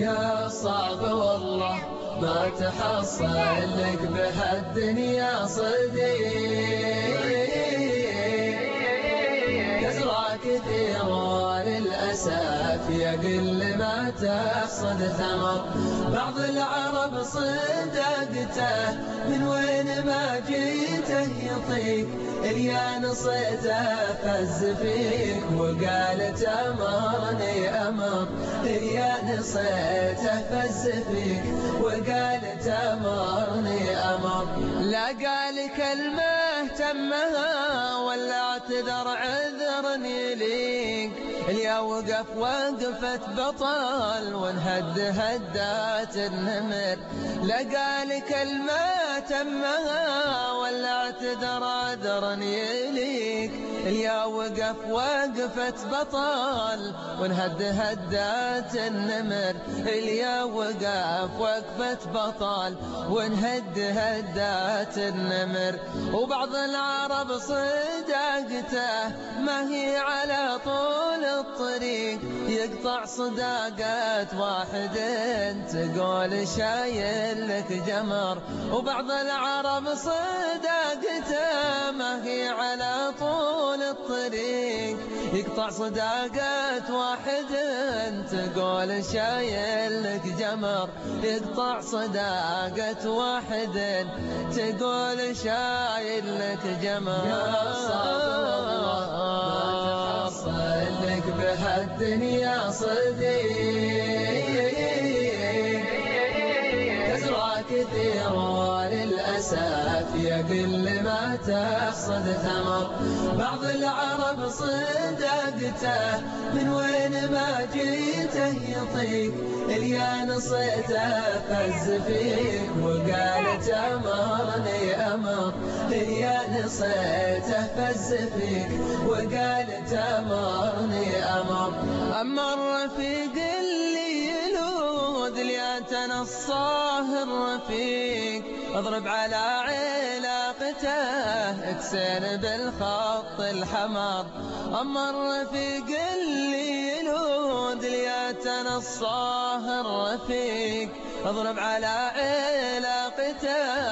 يا صعب والله ما تحصل لك بهالدنيا صديق. يزرع كثير وللأسف يقل ما تحصد ثمر. بعض العرب صدقته من يطيق اليان صيته فز فيك وقال تمرني أمر. اليان صيته فز فيك وقال تمرني أمر. لا قال كلمة تمها ولا اعتذر عذر يليق اليا وقف وقفت بطل وانهد هدات النمر. لا قال كلمة تمها اعتذر عذر يليق اليا وقف وقفت بطل وانهد هدات النمر اليا وقف وقفت بطل وانهد هدات النمر. وبعض العرب صداقته ما هي على طول الطريق يقطع صداقة واحد. تقول شايل لك جمر وبعض العرب صداقته ما هي على طول الطريق. يقطع صداقة واحد تقول شايل لك جمر. يقطع صداقة واحد تقول شايل لك جمر. لك بهالدنيا صديق. تزرع كثير وللأسف يقل ما تحصد ثمر. بعض العرب صدقته من وين ما جيته يطيق. اليان صيته فز فيك وقال أمر اليان صيته فز فيك وقال تمرني أمر. أما الرفيق اللي يلود لياتنا الصاهر رفيق اضرب على علاقته اكسر بالخط الحمر. أما الرفيق اللي يلود لياتنا الصاهر رفيق اضرب على علاقته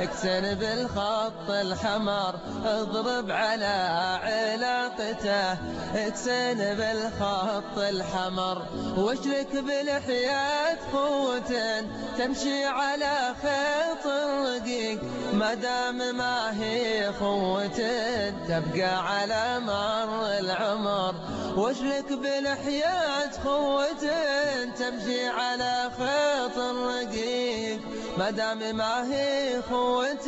اكسر بالخط الحمر اضرب على علاقته. اكسر بالخط الحمر واشرك بالحياة قوة. تمشي على خيط رقيق ما دام ما هي قوة. تبقى على مر العمر واشرك بالحياة قوة. تمشي على خيط رقيق ما دام ما هي قوة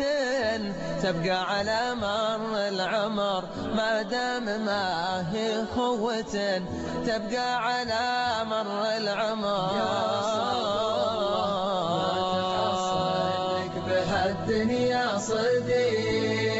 تبقى على مر العمر. ما دام ما هي قوة تبقى على مر العمر. يا صعب لك بهالدنيا صديق.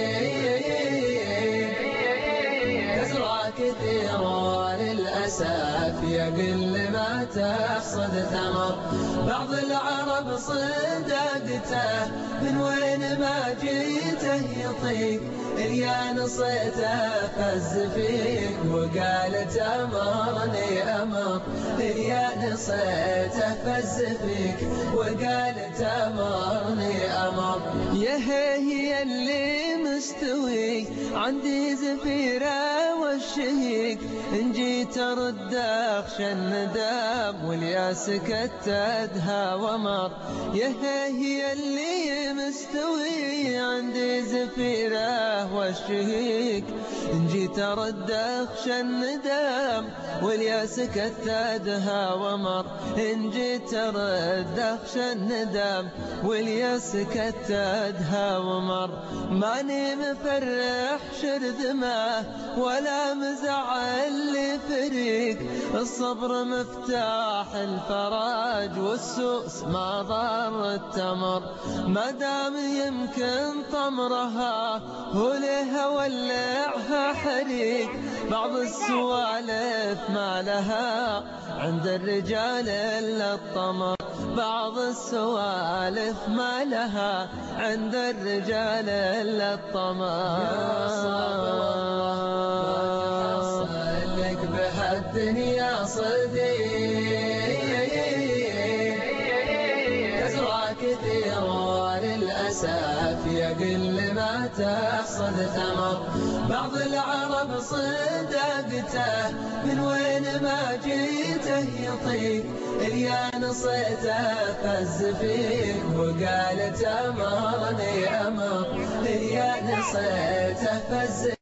كثير وللأسف يقل ما تحصد ثمر بعض العرب صدقته من وين ما جيته يطيق. إليان صيته فز فيك وقال تمرني أمر. إليان صيته فز فيك وقال تمرني أمر. يا هي اللي مستوي عندي زفيرة والشهيق إن جيت أرد أخشى الندم والياس كتدها ومر. هي اللي مستوي عندي زفيرة والشهيق إن جيت أرد أخشى الندم والياس كتدها ومر. إن جيت أرد أخشى الندم والياس كتدها ومر. ماني مفرح شرذمه ولا مزعل لي فريق الصبر مفتاح الفرج والسوس ما ضر التمر. ما دام يمكن طمرها هو عليها ولعها حريق بعض السوالف ما لها. عند الرجال إلا الطمع بعض السوالف ما لها. عند الرجال إلا الطمع يا صدق بها الدنيا صديق. تزرع كثير والأسف يقل تحصد ثمر. بعض العرب صدقته من وين ما جيته يطيق اليان صيته فز فيك وقال تمرني أمر. اليان صيته فز